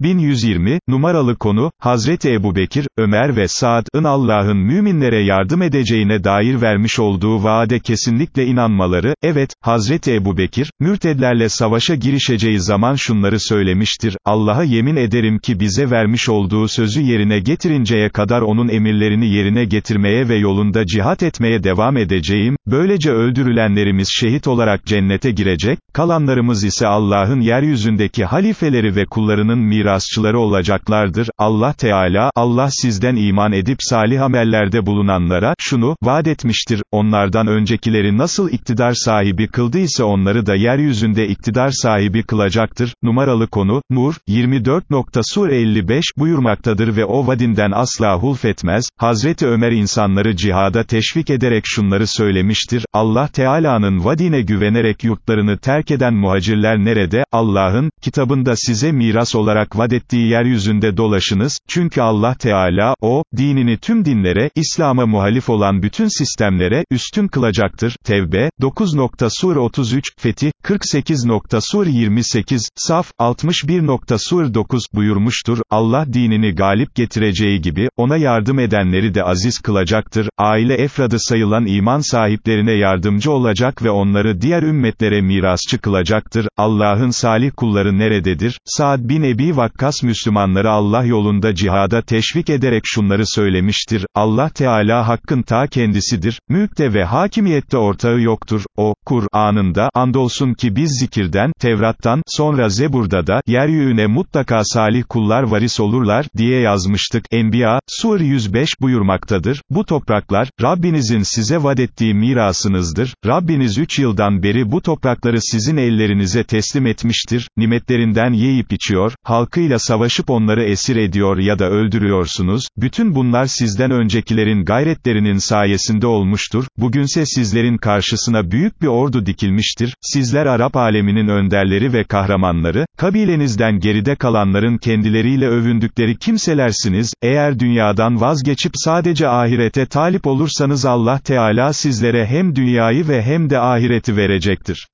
1120, numaralı konu, Hazreti Ebubekir, Ömer ve Saad'ın Allah'ın müminlere yardım edeceğine dair vermiş olduğu vaade kesinlikle inanmaları, evet, Hazreti Ebubekir, mürtedlerle savaşa girişeceği zaman şunları söylemiştir, Allah'a yemin ederim ki bize vermiş olduğu sözü yerine getirinceye kadar onun emirlerini yerine getirmeye ve yolunda cihat etmeye devam edeceğim, böylece öldürülenlerimiz şehit olarak cennete girecek, kalanlarımız ise Allah'ın yeryüzündeki halifeleri ve kullarının mirasçıları olacaklardır. Allah Teala, Allah sizden iman edip salih amellerde bulunanlara, şunu, vaat etmiştir, onlardan öncekileri nasıl iktidar sahibi kıldıysa onları da yeryüzünde iktidar sahibi kılacaktır. Numaralı konu, Nur, 24. Sur 55 buyurmaktadır ve o vadinden asla hulfetmez. Hazreti Ömer insanları cihada teşvik ederek şunları söylemiştir, Allah Teala'nın vadine güvenerek yurtlarını terk eden muhacirler nerede, Allah'ın, kitabında size miras olarak vadettiği yeryüzünde dolaşınız, çünkü Allah Teala, o, dinini tüm dinlere, İslam'a muhalif olan bütün sistemlere, üstün kılacaktır. Tevbe, 9. Sur 33, Fetih, 48. Sur 28, Saf, 61. Sur 9, buyurmuştur, Allah dinini galip getireceği gibi, ona yardım edenleri de aziz kılacaktır, aile efradı sayılan iman sahiplerine yardımcı olacak ve onları diğer ümmetlere mirasçı kılacaktır, Allah'ın salih kulları nerededir? Saad bin Ebi Vakkas Müslümanları Allah yolunda cihada teşvik ederek şunları söylemiştir, Allah Teala hakkın ta kendisidir, mülkte ve hakimiyette ortağı yoktur, o, Kur'an'ında, andolsun ki biz zikirden, Tevrat'tan, sonra Zebur'da da, yeryüzüne mutlaka salih kullar varis olurlar, diye yazmıştık, Enbiya, Sur 105 buyurmaktadır, bu topraklar, Rabbinizin size vadettiği mirasınızdır, Rabbiniz üç yıldan beri bu toprakları sizin ellerinize teslim etmiştir, nimetlerinden yiyip içiyor, halkıyla savaşıp onları esir ediyor ya da öldürüyorsunuz, bütün bunlar sizden öncekilerin gayretlerinin sayesinde olmuştur, bugünse sizlerin karşısına büyük bir ordu dikilmiştir, sizler Arap aleminin önderleri ve kahramanları, kabilenizden geride kalanların kendileriyle övündükleri kimselersiniz, eğer dünyadan vazgeçip sadece ahirete talip olursanız Allah Teala sizlere hem dünyayı ve hem de ahireti verecektir.